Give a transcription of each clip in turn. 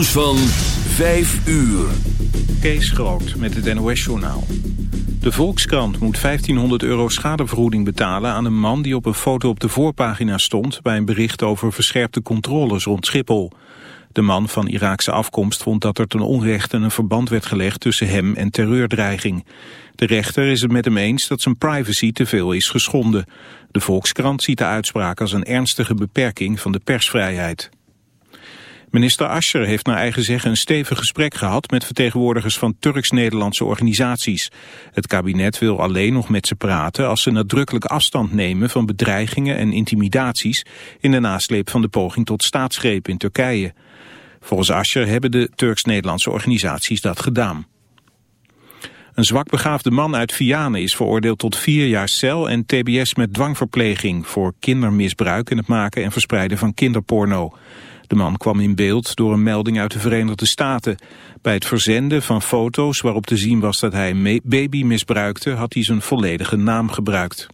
Nieuws van 5 uur. Kees Groot met het NOS-journaal. De Volkskrant moet 1500 euro schadevergoeding betalen aan een man die op een foto op de voorpagina stond bij een bericht over verscherpte controles rond Schiphol. De man van Iraakse afkomst vond dat er ten onrechte een verband werd gelegd tussen hem en terreurdreiging. De rechter is het met hem eens dat zijn privacy te veel is geschonden. De Volkskrant ziet de uitspraak als een ernstige beperking van de persvrijheid. Minister Ascher heeft naar eigen zeggen een stevig gesprek gehad met vertegenwoordigers van Turks-Nederlandse organisaties. Het kabinet wil alleen nog met ze praten als ze nadrukkelijk afstand nemen van bedreigingen en intimidaties in de nasleep van de poging tot staatsgreep in Turkije. Volgens Ascher hebben de Turks-Nederlandse organisaties dat gedaan. Een zwakbegaafde man uit Vianen is veroordeeld tot vier jaar cel en tbs met dwangverpleging voor kindermisbruik en het maken en verspreiden van kinderporno. De man kwam in beeld door een melding uit de Verenigde Staten. Bij het verzenden van foto's waarop te zien was dat hij een baby misbruikte... had hij zijn volledige naam gebruikt.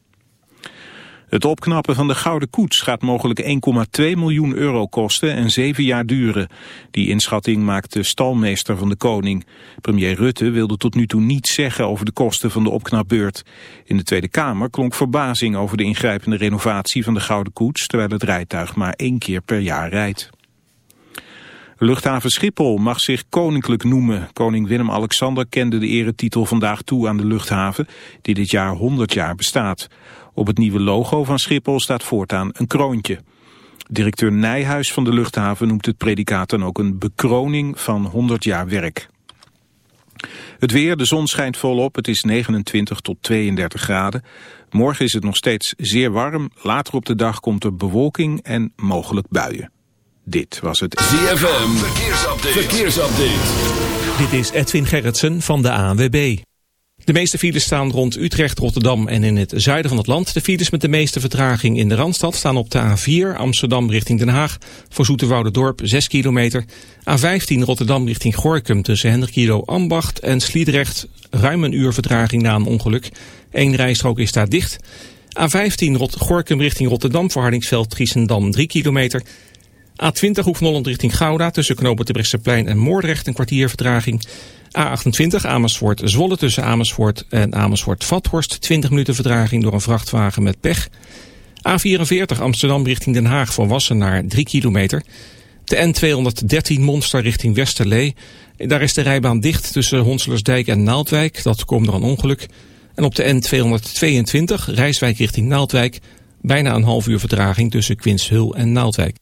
Het opknappen van de Gouden Koets gaat mogelijk 1,2 miljoen euro kosten en zeven jaar duren. Die inschatting maakt de stalmeester van de koning. Premier Rutte wilde tot nu toe niets zeggen over de kosten van de opknapbeurt. In de Tweede Kamer klonk verbazing over de ingrijpende renovatie van de Gouden Koets... terwijl het rijtuig maar één keer per jaar rijdt. Luchthaven Schiphol mag zich koninklijk noemen. Koning Willem-Alexander kende de eretitel vandaag toe aan de luchthaven, die dit jaar 100 jaar bestaat. Op het nieuwe logo van Schiphol staat voortaan een kroontje. Directeur Nijhuis van de luchthaven noemt het predicaat dan ook een bekroning van 100 jaar werk. Het weer, de zon schijnt volop, het is 29 tot 32 graden. Morgen is het nog steeds zeer warm, later op de dag komt er bewolking en mogelijk buien. Dit was het ZFM Verkeersupdate. Verkeersupdate. Dit is Edwin Gerritsen van de ANWB. De meeste files staan rond Utrecht, Rotterdam en in het zuiden van het land. De files met de meeste vertraging in de Randstad staan op de A4 Amsterdam richting Den Haag. Voor Dorp 6 kilometer. A15 Rotterdam richting Gorkum tussen Hendrikilo Ambacht en Sliedrecht. Ruim een uur vertraging na een ongeluk. Eén rijstrook is daar dicht. A15 Gorkum richting Rotterdam voor Hardingsveld Giesendam 3 kilometer. A20 Hoek Holland richting Gouda tussen knopen Bresseplein en Moordrecht een kwartier vertraging. A28 Amersfoort Zwolle tussen Amersfoort en Amersfoort-Vathorst 20 minuten vertraging door een vrachtwagen met pech. A44 Amsterdam richting Den Haag voor Wassenaar 3 kilometer. De N213 Monster richting Westerlee. Daar is de rijbaan dicht tussen Honselersdijk en Naaldwijk. Dat komt door een ongeluk. En op de N222 Rijswijk richting Naaldwijk. Bijna een half uur vertraging tussen Quinshul en Naaldwijk.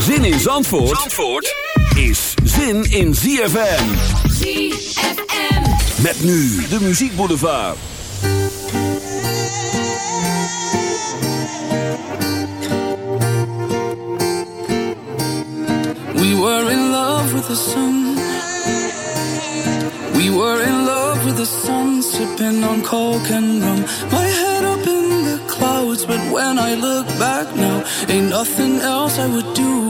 Zin in Zandvoort, Zandvoort is zin in ZFM. ZFM. Met nu de muziekboulevard. We were in love with the sun. We were in love with the sun, sipping on coke and rum. My head up in the clouds. but when I look back now, ain't nothing else I would do.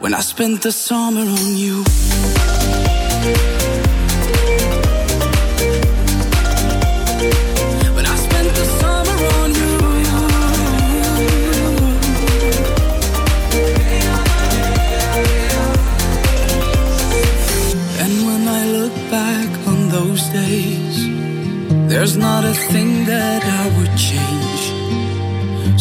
When I spent the summer on you. When I spent the summer on you. There's not a thing that I would change.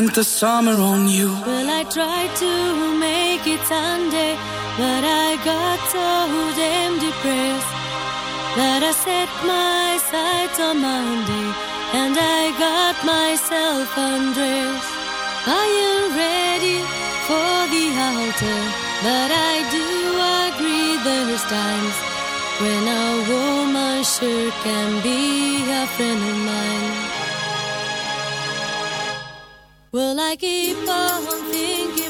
Spent the summer on you. Well, I tried to make it Sunday, but I got so damn depressed that I set my sights on Monday and I got myself undressed. I am ready for the altar, but I do agree there's times when a woman sure can be a friend of mine. Well, I keep on thinking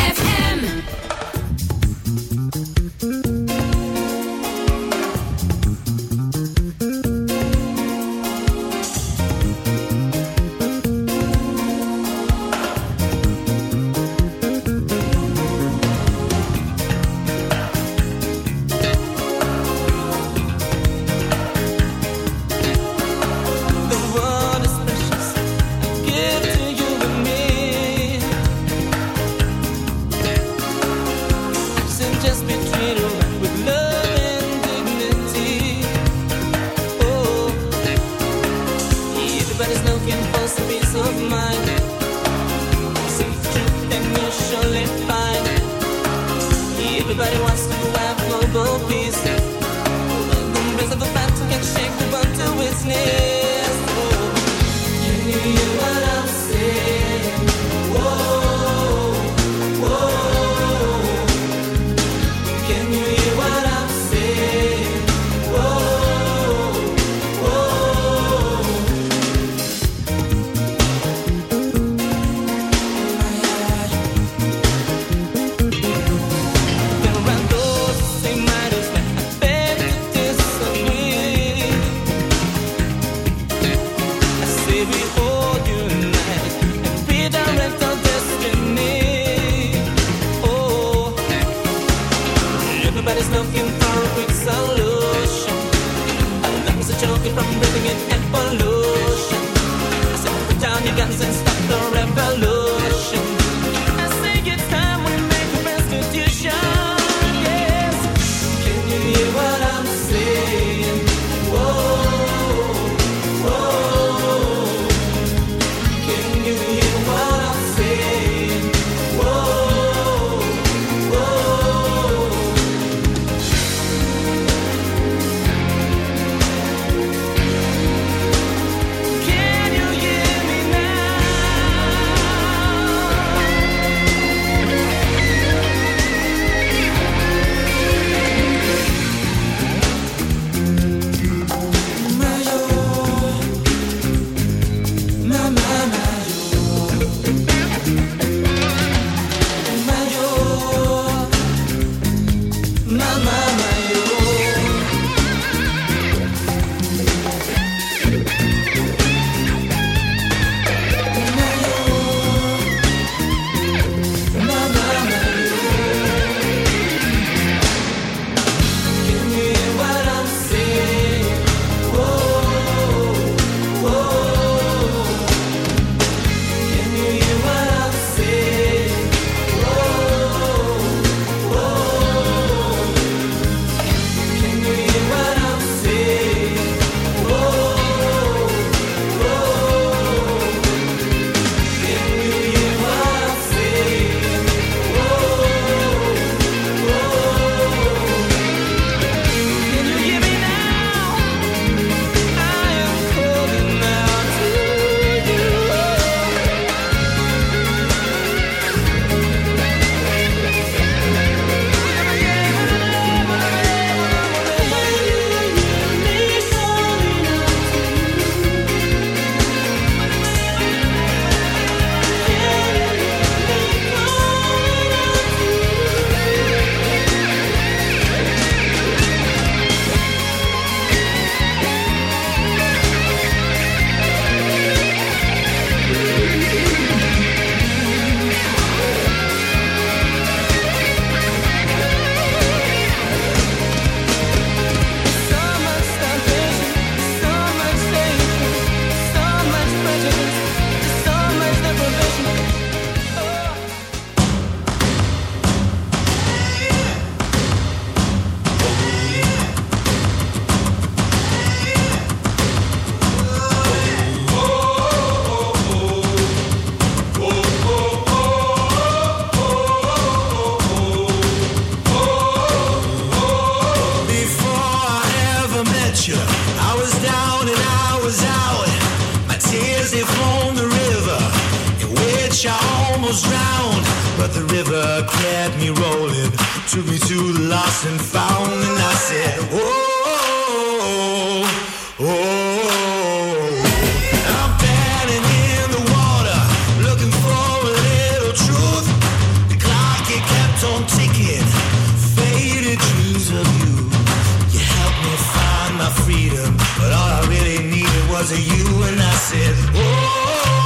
freedom, but all I really needed was a you, and I said, Whoa.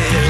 places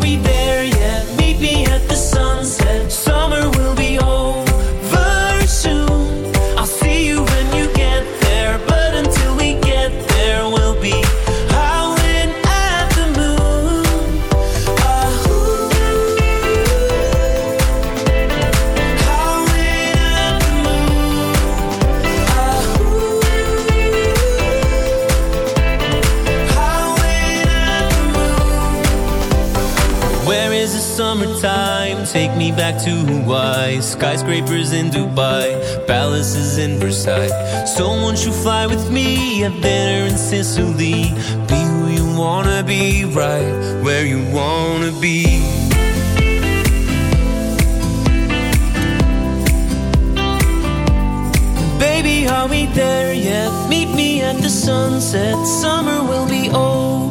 Take me back to Hawaii. Skyscrapers in Dubai, palaces in Versailles. So won't you fly with me? Have dinner in Sicily. Be who you wanna be, right where you wanna be. Baby, are we there yet? Meet me at the sunset. Summer will be over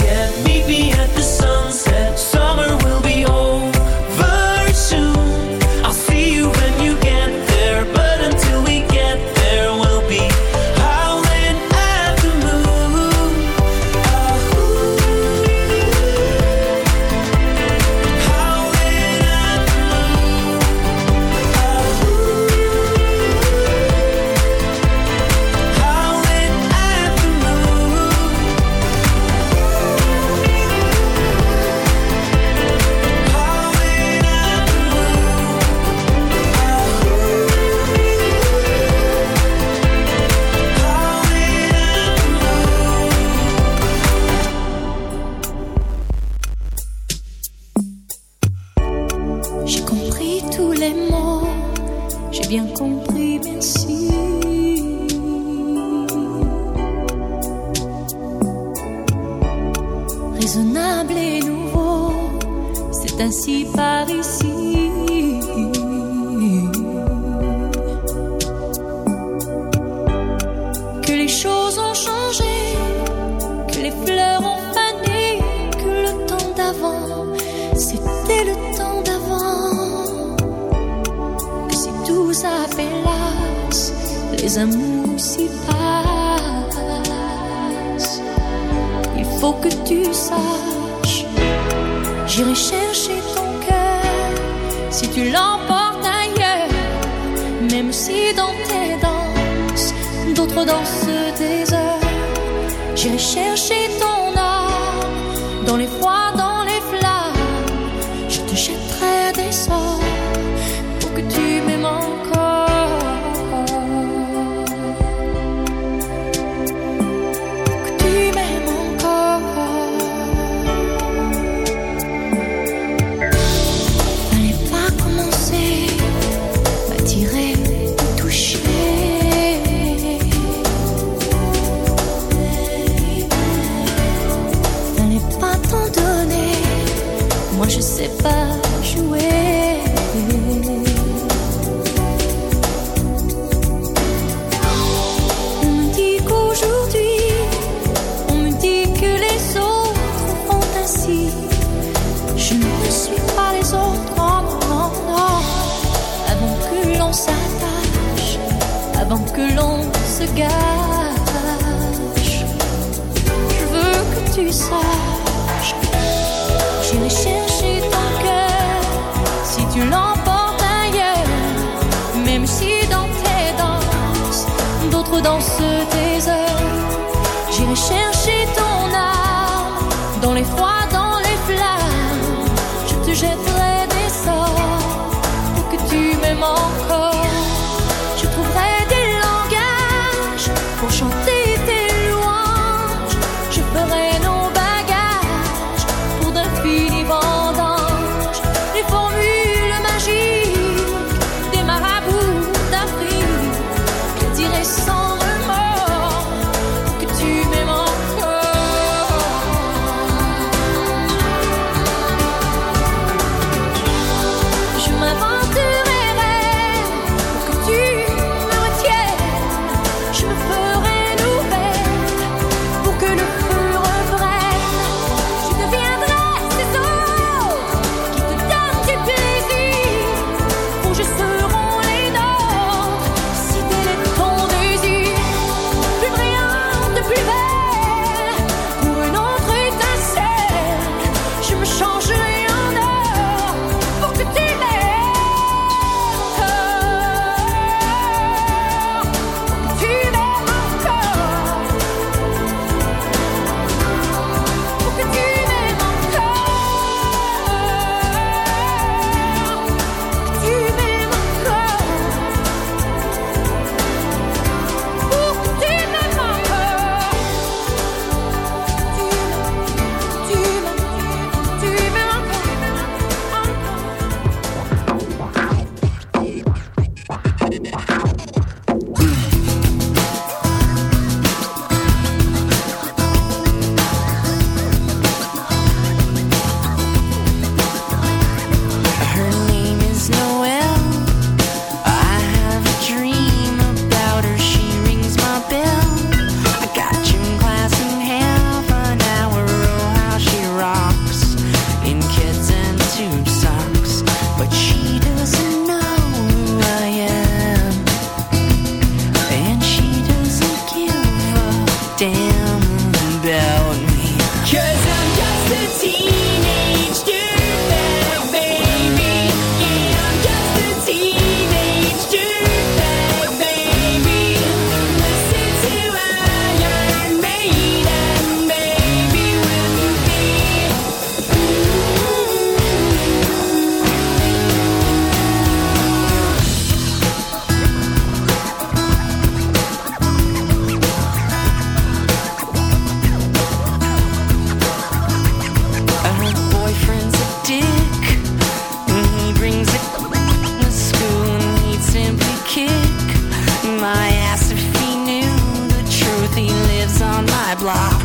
My block.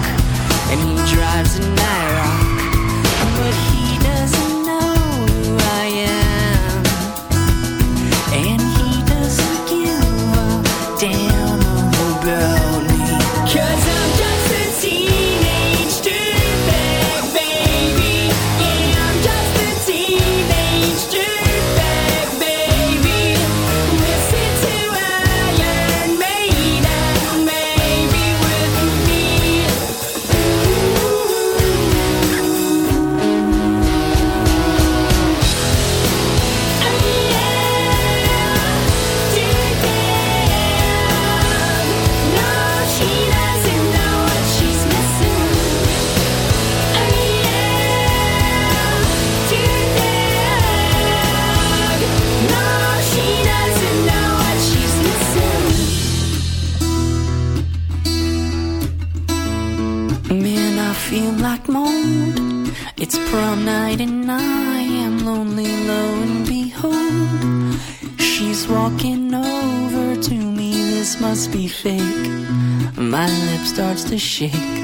And he drives an IROC, 珍惜。